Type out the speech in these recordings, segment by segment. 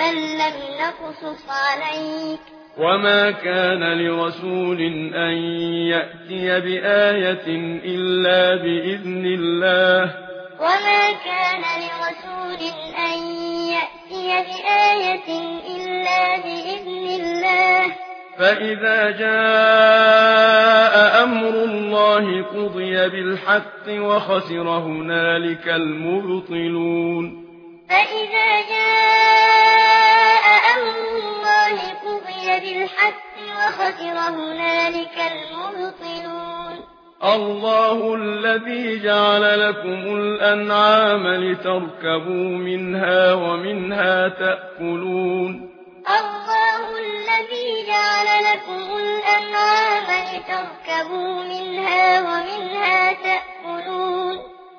مَّن لَّمْ نَقْصُصْ عَلَيْكَ وَمَا كَانَ لِرَسُولٍ أَن يَأْتِيَ بِآيَةٍ إِلَّا بِإِذْنِ اللَّهِ وَمَا كَانَ لِرَسُولٍ أَن يَأْتِيَ بِآيَةٍ إِلَّا بِإِذْنِ اللَّهِ فَإِذَا جَاءَ أَمْرُ اللَّهِ قُضِيَ بِالْحَقِّ وَخَسِرَ هُنَالِكَ الْمُبْطِلُونَ فَإِذَا جَاءَ بالحق وخسر هنالك المبطلون الله الذي جعل لكم الأنعام لتركبوا منها ومنها تأكلون الله الذي جعل لكم الأنعام لتركبوا منها ومنها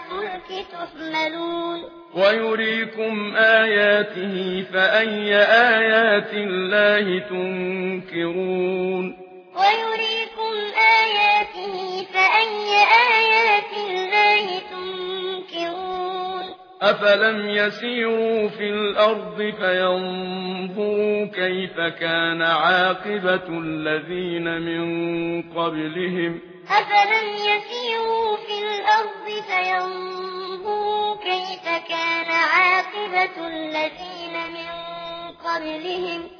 الفلك تحملون ويريكم آياته فأي آيات الله تنكرون أفلم يسيروا في الأرض فينظروا كيف كان عاقبة الذين من قبلهم أفلم يسيروا في الأرض فينظروا كيف كان عاقبة الذين من قبلهم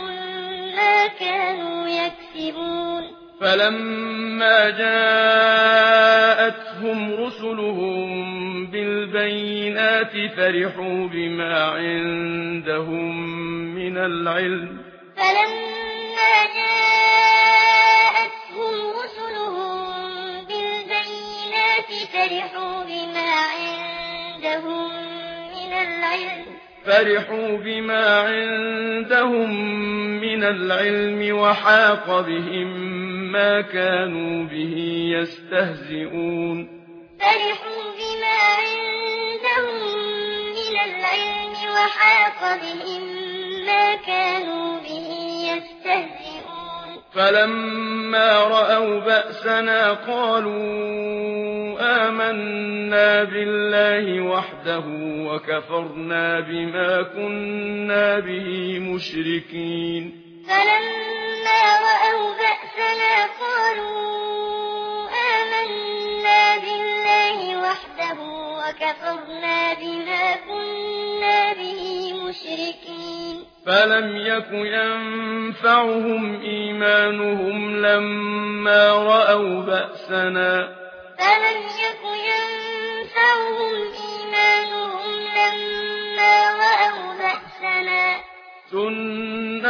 فلما جاءتهم رسلهم بالبينات فرحوا بما عندهم من العلم. فلما جاءتهم رسلهم بالبينات فرحوا بما عندهم من العلم. فرحوا بما عندهم من العلم وحاق بهم بما كانوا به يستهزئون فرحوا بما عندهم من العلم وحاق بهم ما كانوا به يستهزئون. فلما رأوا بأسنا قالوا آمنا بالله وحده وكفرنا بما كنا به مشركين. فلما رأوا بأسنا ربنا قالوا آمنا بالله وحده وكفرنا بما كنا به مشركين. فلم يك ينفعهم إيمانهم لما رأوا بأسنا. فلم يك ينفعهم إيمانهم لما رأوا بأسنا.